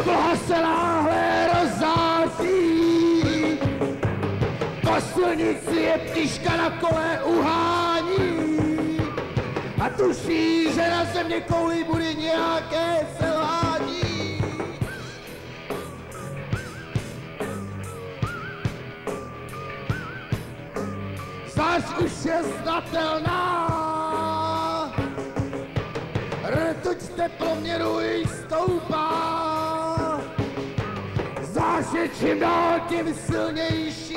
Obloha se náhle rozzáří, po silnici je ptiška na kole uhání a tuší, že na země kouli bude nějaké selhání. Zář už je znatelná, rtuť teploměru i stoupá. Je čím dál tím silnější.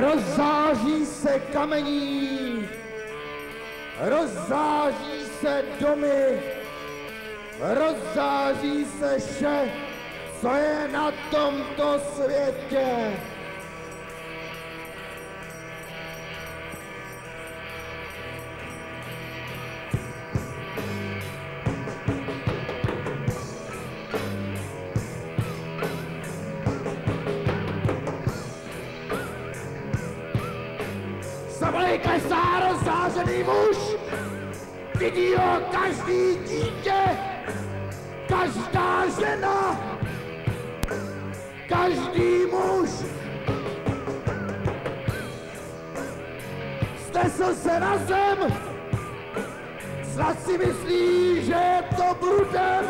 Rozzáří se kamení, rozzáří se domy, rozzáří se vše, co je na tomto světě. Sablej klesá rozzářený muž, vidí ho každý dítě, každá žena, každý muž. Stesl se na zem, snad si myslí, že je to bludem,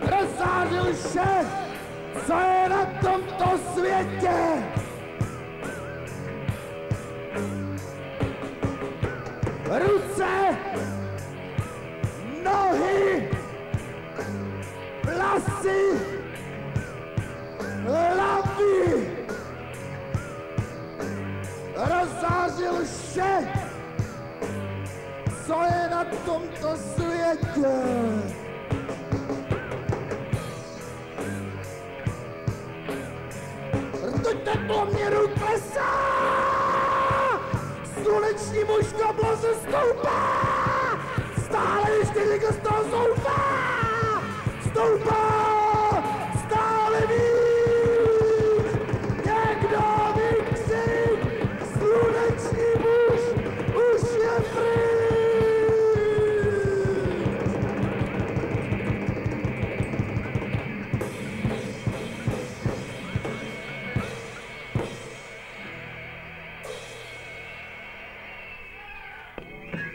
rozzářil vše, co je na tomto světě. Ruce, nohy, vlasy, hlavy. Rozzářil vše, co je na tomto světě. Rtuť teploměru Jeśli mój szkablozy stąpa!